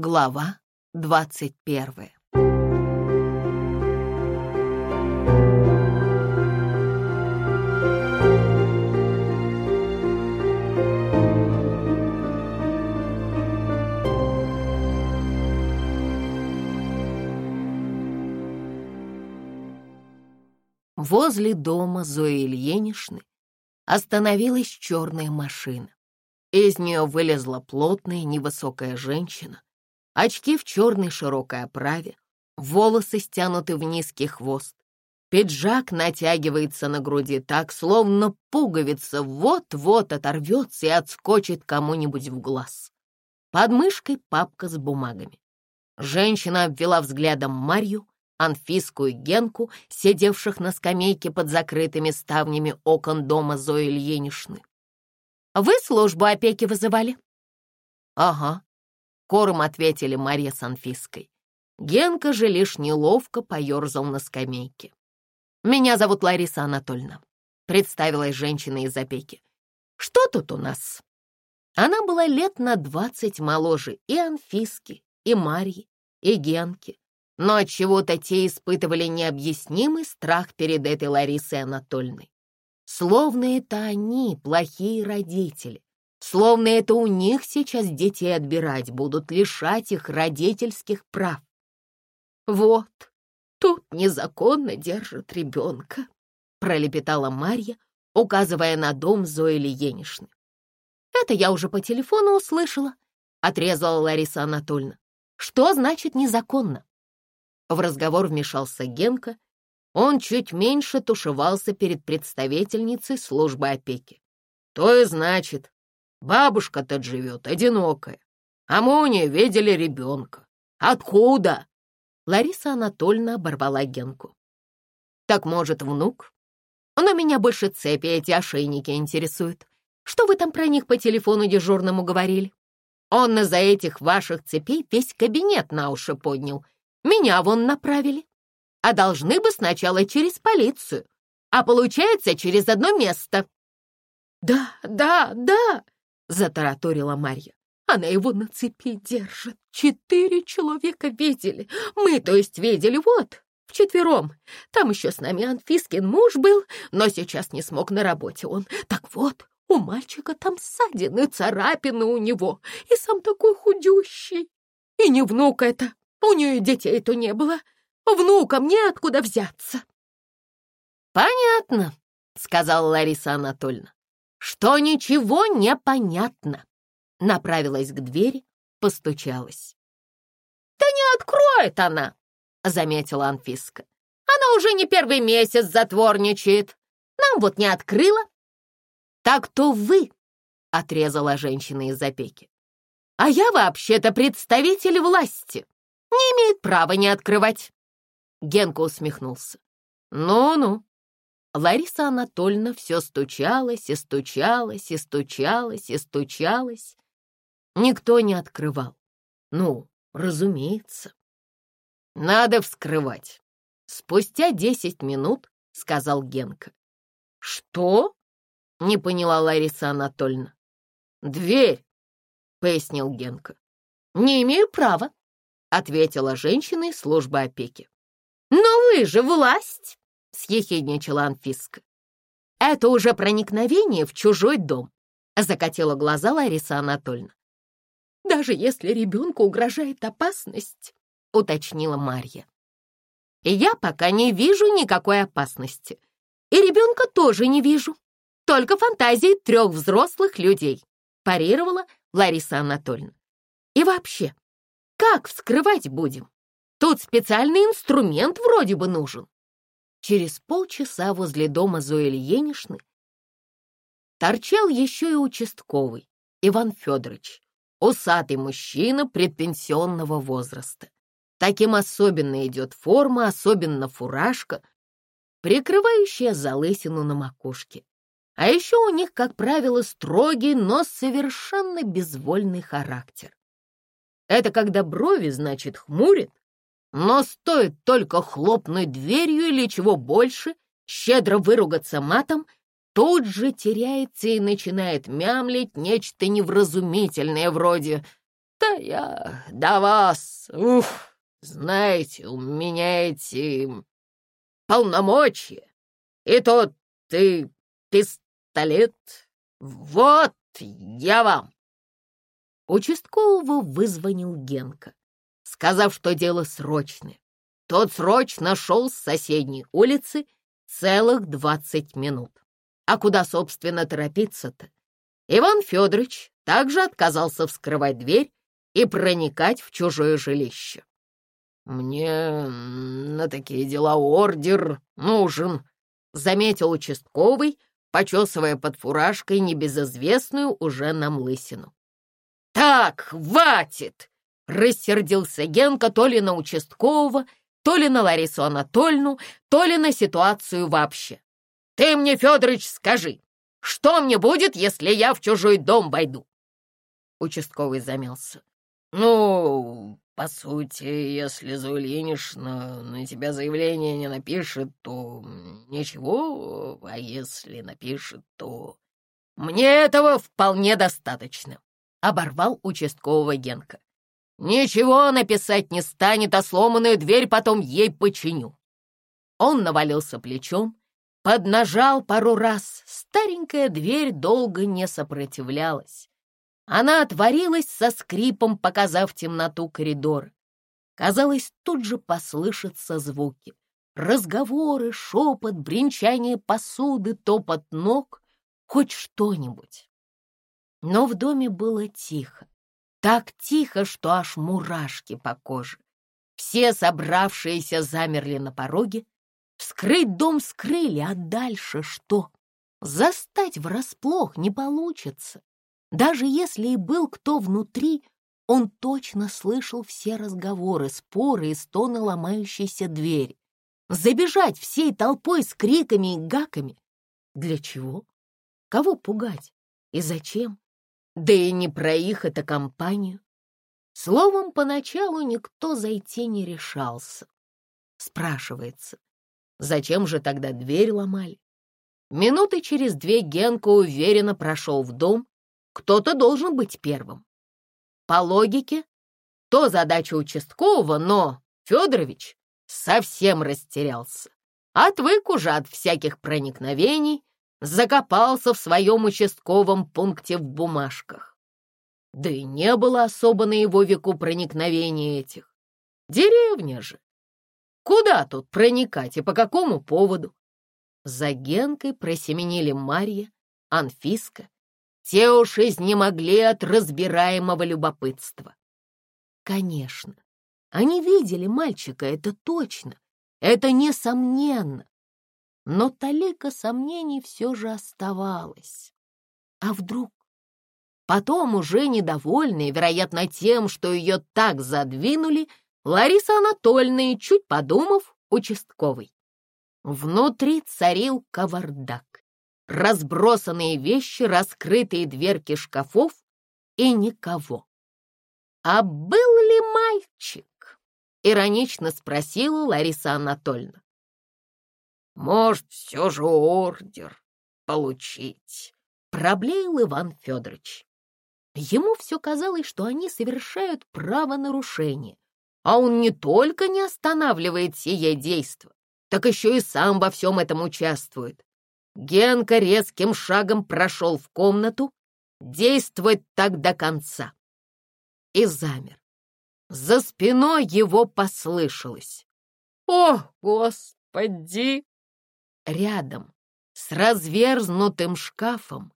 Глава двадцать первая Возле дома Зои Ильиничны остановилась черная машина. Из нее вылезла плотная невысокая женщина, очки в черной широкой оправе, волосы стянуты в низкий хвост. Пиджак натягивается на груди так, словно пуговица вот-вот оторвется и отскочит кому-нибудь в глаз. Под мышкой папка с бумагами. Женщина обвела взглядом Марью, Анфиску и Генку, сидевших на скамейке под закрытыми ставнями окон дома Зои Ильиничны. Вы службу опеки вызывали?» «Ага», — кором ответили Марья с Анфиской. Генка же лишь неловко поерзал на скамейке. «Меня зовут Лариса Анатольевна», — представилась женщина из опеки. «Что тут у нас?» Она была лет на двадцать моложе и Анфиски, и Марьи, и Генки, но от чего то те испытывали необъяснимый страх перед этой Ларисой Анатольевной. Словно это они, плохие родители. Словно это у них сейчас детей отбирать будут, лишать их родительских прав. Вот, тут незаконно держат ребенка, пролепетала Марья, указывая на дом Зои Ильиничны. Это я уже по телефону услышала, отрезала Лариса Анатольевна. Что значит незаконно? В разговор вмешался Генка он чуть меньше тушевался перед представительницей службы опеки. То и значит, бабушка тут живет одинокая, а нее видели ребенка. Откуда? Лариса Анатольевна оборвала Генку. Так может, внук? Но меня больше цепи эти ошейники интересуют. Что вы там про них по телефону дежурному говорили? Он из-за этих ваших цепей весь кабинет на уши поднял. Меня вон направили а должны бы сначала через полицию, а получается через одно место». «Да, да, да!» — затараторила Марья. «Она его на цепи держит. Четыре человека видели. Мы, то есть, видели, вот, вчетвером. Там еще с нами Анфискин муж был, но сейчас не смог на работе он. Так вот, у мальчика там ссадины, царапины у него, и сам такой худющий. И не внук это, у нее детей-то не было. Внукам неоткуда взяться. Понятно, сказала Лариса Анатольевна, что ничего не понятно. Направилась к двери, постучалась. Да не откроет она, заметила Анфиска. Она уже не первый месяц затворничает. Нам вот не открыла. Так то вы, отрезала женщина из опеки. А я вообще-то представитель власти. Не имеет права не открывать. Генка усмехнулся. «Ну-ну». Лариса Анатольевна все стучалась и стучалась и стучалась и стучалась. Никто не открывал. Ну, разумеется. Надо вскрывать. Спустя десять минут сказал Генка. Что? Не поняла Лариса Анатольевна. Дверь, пояснил Генка. Не имею права, ответила женщина из службы опеки. «Но вы же власть!» — съехидничала Анфиска. «Это уже проникновение в чужой дом», — закатила глаза Лариса Анатольевна. «Даже если ребенку угрожает опасность», — уточнила Марья. «Я пока не вижу никакой опасности. И ребенка тоже не вижу. Только фантазии трех взрослых людей», — парировала Лариса Анатольевна. «И вообще, как вскрывать будем?» Тут специальный инструмент вроде бы нужен. Через полчаса возле дома Зои Ильиничны торчал еще и участковый Иван Федорович, усатый мужчина предпенсионного возраста. Таким особенно идет форма, особенно фуражка, прикрывающая залысину на макушке. А еще у них, как правило, строгий, но совершенно безвольный характер. Это когда брови, значит, хмурит, но стоит только хлопнуть дверью или чего больше, щедро выругаться матом, тут же теряется и начинает мямлить нечто невразумительное вроде «Да я до вас, ух, знаете, у меня эти полномочия, и тот ты пистолет, вот я вам!» Участкового вызвонил Генка, сказав, что дело срочное. Тот срочно шел с соседней улицы целых двадцать минут. А куда, собственно, торопиться-то? Иван Федорович также отказался вскрывать дверь и проникать в чужое жилище. «Мне на такие дела ордер нужен», — заметил участковый, почесывая под фуражкой небезызвестную уже нам лысину. «Так, хватит!» — рассердился Генка то ли на участкового, то ли на Ларису Анатольевну, то ли на ситуацию вообще. «Ты мне, Федорович, скажи, что мне будет, если я в чужой дом войду?» Участковый замялся. «Ну, по сути, если Зуильинишна на тебя заявление не напишет, то ничего, а если напишет, то...» «Мне этого вполне достаточно», — оборвал участкового Генка. «Ничего написать не станет, а сломанную дверь потом ей починю». Он навалился плечом, поднажал пару раз. Старенькая дверь долго не сопротивлялась. Она отворилась со скрипом, показав темноту коридора. Казалось, тут же послышатся звуки. Разговоры, шепот, бренчание посуды, топот ног, хоть что-нибудь. Но в доме было тихо. Так тихо, что аж мурашки по коже. Все собравшиеся замерли на пороге. Вскрыть дом скрыли, а дальше что? Застать врасплох не получится. Даже если и был кто внутри, он точно слышал все разговоры, споры и стоны ломающейся двери. Забежать всей толпой с криками и гаками. Для чего? Кого пугать? И зачем? Да и не про их это компанию. Словом, поначалу никто зайти не решался. Спрашивается, зачем же тогда дверь ломали? Минуты через две Генка уверенно прошел в дом кто-то должен быть первым. По логике, то задача участкового, но Федорович совсем растерялся. Отвык уже от всяких проникновений, закопался в своем участковом пункте в бумажках. Да и не было особо на его веку проникновений этих. Деревня же. Куда тут проникать и по какому поводу? За Генкой просеменили Марья, Анфиска те уж изнемогли от разбираемого любопытства. Конечно, они видели мальчика, это точно, это несомненно. Но талика сомнений все же оставалось. А вдруг? Потом, уже недовольная, вероятно, тем, что ее так задвинули, Лариса Анатольевна, чуть подумав, участковый. Внутри царил кавардак разбросанные вещи, раскрытые дверки шкафов и никого. «А был ли мальчик?» — иронично спросила Лариса Анатольевна. «Может, все же ордер получить?» — проблеял Иван Федорович. Ему все казалось, что они совершают правонарушение, а он не только не останавливает сие действо, так еще и сам во всем этом участвует. Генка резким шагом прошел в комнату, действовать так до конца. И замер. За спиной его послышалось. «О, Господи!» Рядом с разверзнутым шкафом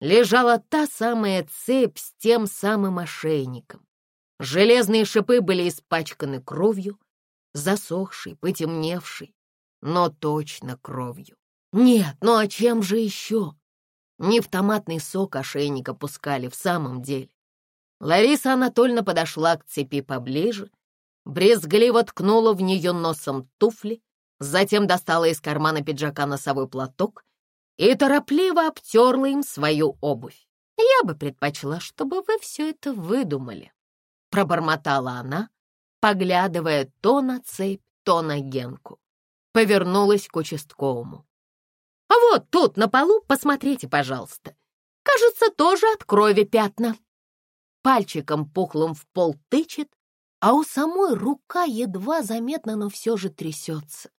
лежала та самая цепь с тем самым ошейником. Железные шипы были испачканы кровью, засохшей, потемневшей, но точно кровью. Нет, ну а чем же еще? Не в томатный сок ошейника пускали в самом деле. Лариса Анатольевна подошла к цепи поближе, брезгливо ткнула в нее носом туфли, затем достала из кармана пиджака носовой платок и торопливо обтерла им свою обувь. «Я бы предпочла, чтобы вы все это выдумали», — пробормотала она, поглядывая то на цепь, то на Генку. Повернулась к участковому. А вот тут, на полу, посмотрите, пожалуйста. Кажется, тоже от крови пятна. пальчиком пухлым в пол тычет, а у самой рука едва заметно, но все же трясется.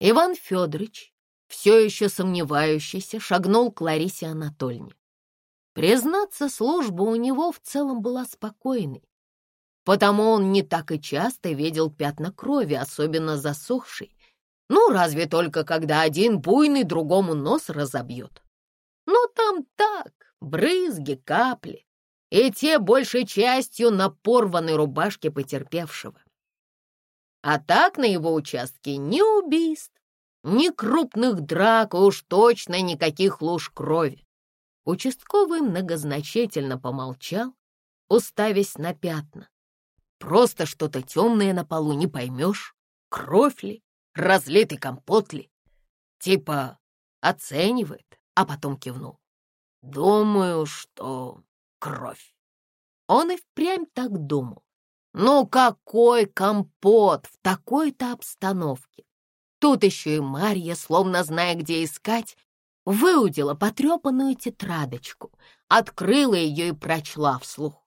Иван Федорович, все еще сомневающийся, шагнул к Ларисе Анатольевне. Признаться, служба у него в целом была спокойной, потому он не так и часто видел пятна крови, особенно засохшей. Ну, разве только когда один буйный другому нос разобьет. Но там так, брызги, капли, и те большей частью на порванной рубашке потерпевшего. А так на его участке ни убийств, ни крупных драк, уж точно никаких луж крови. Участковый многозначительно помолчал, уставясь на пятна. Просто что-то темное на полу не поймешь, кровь ли, разлитый компот ли. Типа оценивает, а потом кивнул. Думаю, что кровь. Он и впрямь так думал. Ну какой компот в такой-то обстановке? Тут еще и Марья, словно зная, где искать, выудила потрепанную тетрадочку, открыла ее и прочла вслух.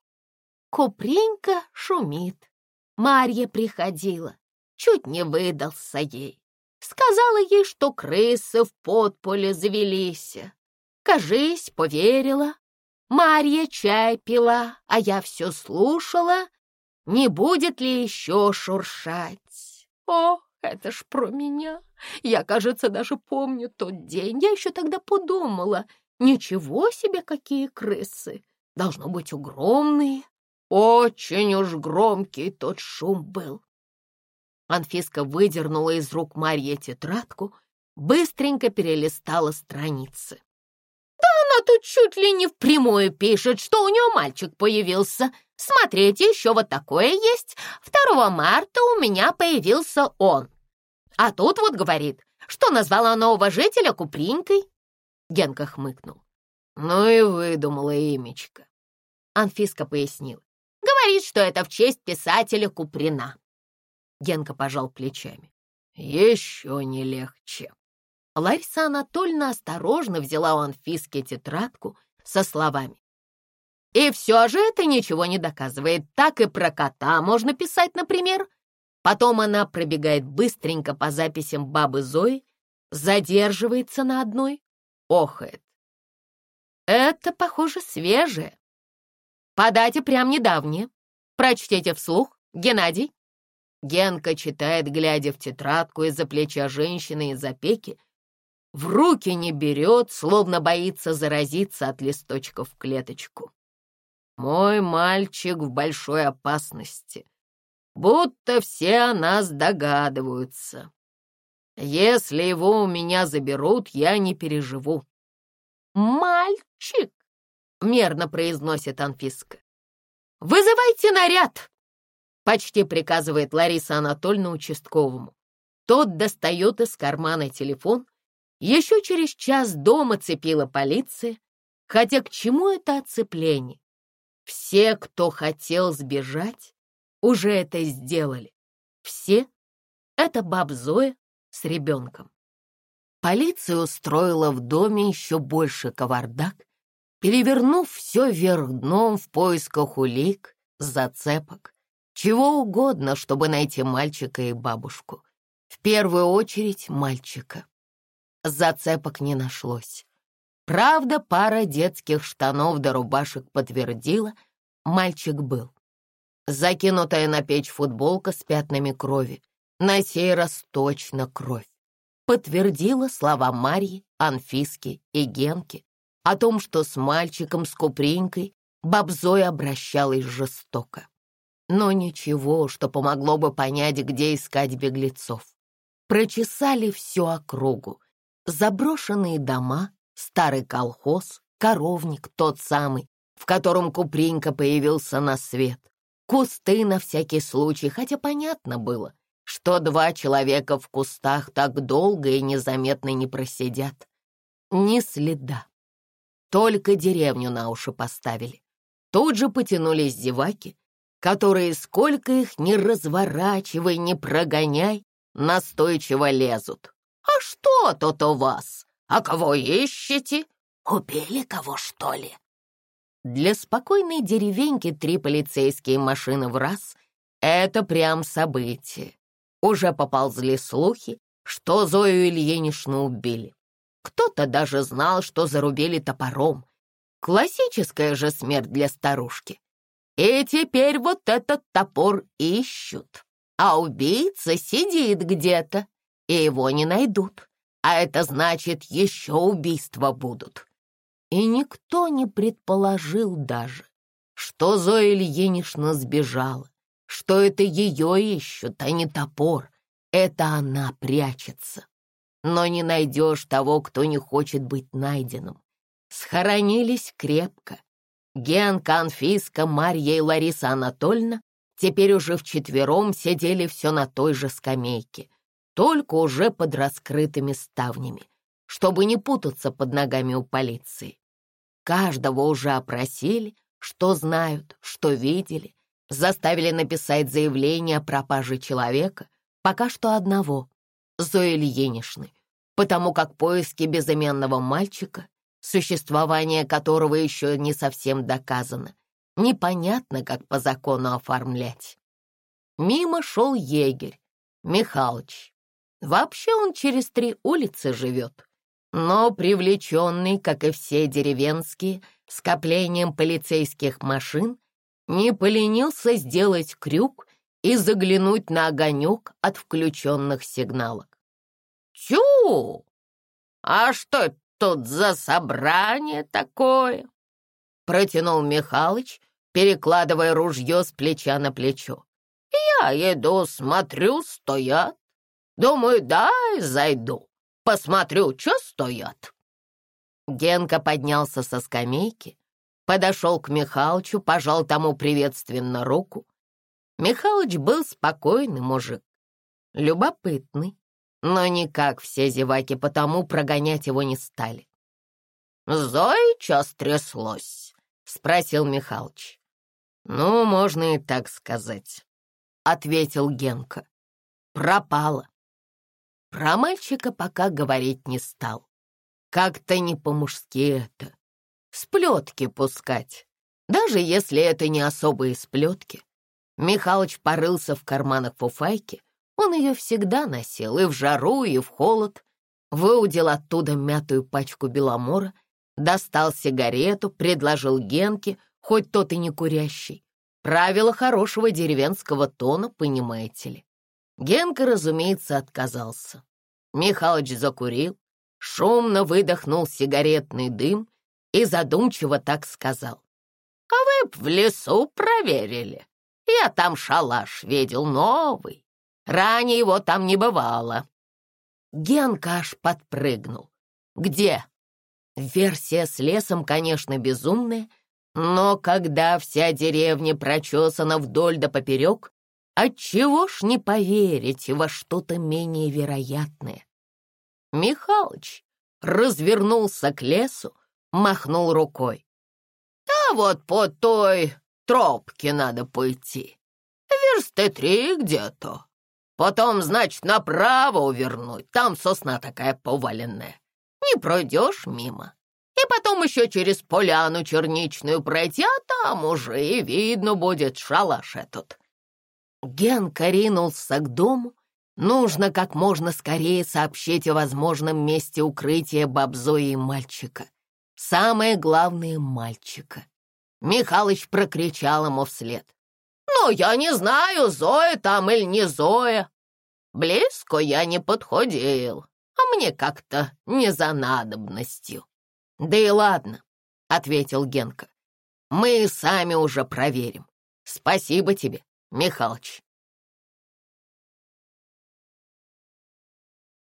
Купренька шумит. Марья приходила, чуть не выдался ей. Сказала ей, что крысы в подполе завелись. Кажись, поверила. Марья чай пила, а я все слушала. Не будет ли еще шуршать? О, это ж про меня. Я, кажется, даже помню тот день. Я еще тогда подумала, ничего себе, какие крысы. Должно быть огромные. Очень уж громкий тот шум был. Анфиска выдернула из рук Марьи тетрадку, быстренько перелистала страницы. «Да она тут чуть ли не впрямую пишет, что у нее мальчик появился. Смотрите, еще вот такое есть. 2 марта у меня появился он. А тут вот говорит, что назвала нового жителя Купринкой». Генка хмыкнул. «Ну и выдумала имечко». Анфиска пояснила. Говорит, что это в честь писателя Куприна. Генка пожал плечами. Еще не легче. Лариса Анатольевна осторожно взяла у Анфиски тетрадку со словами. И все же это ничего не доказывает. Так и про кота можно писать, например. Потом она пробегает быстренько по записям бабы Зои, задерживается на одной, охает. Это, похоже, свежее. По дате прям недавнее. Прочтите вслух, Геннадий. Генка читает, глядя в тетрадку из-за плеча женщины из опеки. В руки не берет, словно боится заразиться от листочков в клеточку. Мой мальчик в большой опасности. Будто все о нас догадываются. Если его у меня заберут, я не переживу. Мальчик! — мерно произносит Анфиска. «Вызывайте наряд!» — почти приказывает Лариса Анатольевна участковому. Тот достает из кармана телефон. Еще через час дома цепила полиция. Хотя к чему это оцепление? Все, кто хотел сбежать, уже это сделали. Все — это баб Зоя с ребенком. Полиция устроила в доме еще больше кавардак, перевернув все вверх дном в поисках улик, зацепок, чего угодно, чтобы найти мальчика и бабушку. В первую очередь мальчика. Зацепок не нашлось. Правда, пара детских штанов до рубашек подтвердила, мальчик был. Закинутая на печь футболка с пятнами крови, на сей раз точно кровь. Подтвердила слова Марьи, Анфиски и Генки, о том, что с мальчиком, с Купринкой, бабзой обращалась жестоко. Но ничего, что помогло бы понять, где искать беглецов. Прочесали всю округу. Заброшенные дома, старый колхоз, коровник тот самый, в котором Купринка появился на свет. Кусты на всякий случай, хотя понятно было, что два человека в кустах так долго и незаметно не просидят. Ни следа. Только деревню на уши поставили. Тут же потянулись зеваки, которые, сколько их ни разворачивай, ни прогоняй, настойчиво лезут. «А что тут у вас? А кого ищете? Убили кого, что ли?» Для спокойной деревеньки три полицейские машины в раз — это прям событие. Уже поползли слухи, что Зою Ильиничну убили. Кто-то даже знал, что зарубили топором. Классическая же смерть для старушки. И теперь вот этот топор ищут. А убийца сидит где-то, и его не найдут. А это значит, еще убийства будут. И никто не предположил даже, что Зоя Ильинична сбежала, что это ее ищут, а не топор. Это она прячется. Но не найдешь того, кто не хочет быть найденным. Схоронились крепко. Генка, Анфиска, Марья и Лариса Анатольевна теперь уже вчетвером сидели все на той же скамейке, только уже под раскрытыми ставнями, чтобы не путаться под ногами у полиции. Каждого уже опросили, что знают, что видели, заставили написать заявление о пропаже человека, пока что одного, Зои Ильиничны, потому как поиски безыменного мальчика, существование которого еще не совсем доказано, непонятно, как по закону оформлять. Мимо шел егерь, Михалыч. Вообще он через три улицы живет, но привлеченный, как и все деревенские, скоплением полицейских машин, не поленился сделать крюк и заглянуть на огонек от включенных сигналок. «Тю! А что тут за собрание такое?» Протянул Михалыч, перекладывая ружье с плеча на плечо. «Я иду, смотрю, стоят. Думаю, дай зайду, посмотрю, что стоят». Генка поднялся со скамейки, подошел к Михалычу, пожал тому приветственно руку. Михалыч был спокойный мужик, любопытный, но не как все зеваки, потому прогонять его не стали. «Зои, что стряслось?» — спросил Михалыч. «Ну, можно и так сказать», — ответил Генка. «Пропала». Про мальчика пока говорить не стал. Как-то не по-мужски это. Сплетки пускать. Даже если это не особые сплетки. Михалыч порылся в карманах фуфайки. Он ее всегда носил и в жару, и в холод. Выудил оттуда мятую пачку беломора, достал сигарету, предложил Генке, хоть тот и не курящий. Правило хорошего деревенского тона, понимаете ли. Генка, разумеется, отказался. Михалыч закурил, шумно выдохнул сигаретный дым и задумчиво так сказал. «А вы б в лесу проверили. Я там шалаш видел новый. Ранее его там не бывало». Генка аж подпрыгнул. «Где?» Версия с лесом, конечно, безумная, но когда вся деревня прочесана вдоль да поперек, отчего ж не поверить во что-то менее вероятное? Михалыч развернулся к лесу, махнул рукой. «А вот по той тропке надо пойти. Версты три где-то. Потом, значит, направо увернуть. Там сосна такая поваленная. Не пройдешь мимо. И потом еще через поляну черничную пройти, а там уже и видно будет шалаш этот». Генка ринулся к дому, Нужно как можно скорее сообщить о возможном месте укрытия бабзои и мальчика. Самое главное — мальчика. Михалыч прокричал ему вслед. «Ну, я не знаю, Зоя там или не Зоя. Близко я не подходил, а мне как-то не за надобностью». «Да и ладно», — ответил Генка. «Мы сами уже проверим. Спасибо тебе, Михалыч».